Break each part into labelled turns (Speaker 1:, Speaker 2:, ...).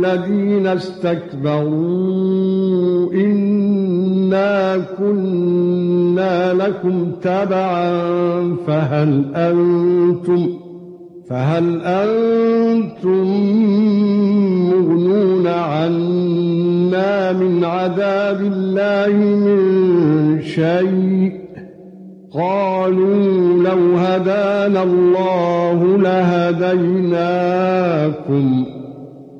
Speaker 1: لِلَّذِينَ اسْتَكْبَرُوا إِنَّا كُنَّا لَكُمْ تَبَعًا فَهَلْ أَنْتُمْ فَهَلْ أَنْتُمْ مُغْنُونَ عَنَّا مِنْ عَذَابِ اللَّهِ مِنْ شَيْءٍ؟ قالوا لو هدانا الله لهديناكم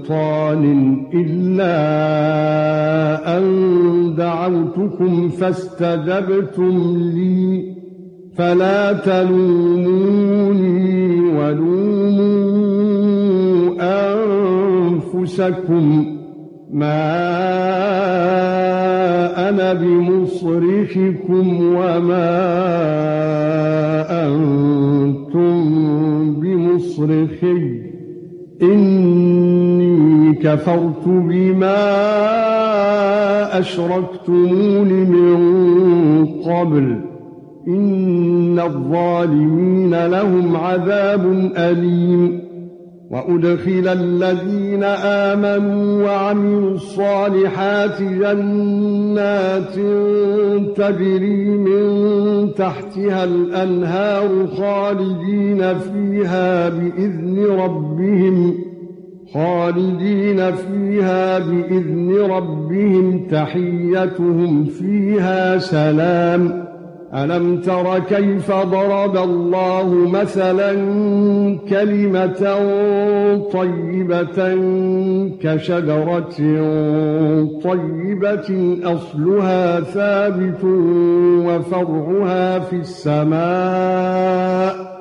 Speaker 1: سلطان إلا أن دعوتكم فاستجبتم لي فلا تلوموني ولوموا أنفسكم. ما أنا بمصرخكم وما أنتم بمصرخي. كفرت بما اشركتمون من قبل. إن الظالمين لهم عذاب أليم. وأدخل الذين آمنوا وعملوا الصالحات جنات تجري من تحتها الأنهار خالدين فيها بإذن ربهم. خالدين فيها بإذن ربهم تحيتهم فيها سلام. أَلَمْ تَرَ كَيْفَ ضَرَبَ اللَّهُ مَثَلًا كَلِمَةً طَيِّبَةً كَشَجَرَةٍ طَيِّبَةٍ أَصْلُهَا ثَابِتٌ وَفَرْعُهَا فِي السَّمَاءِ.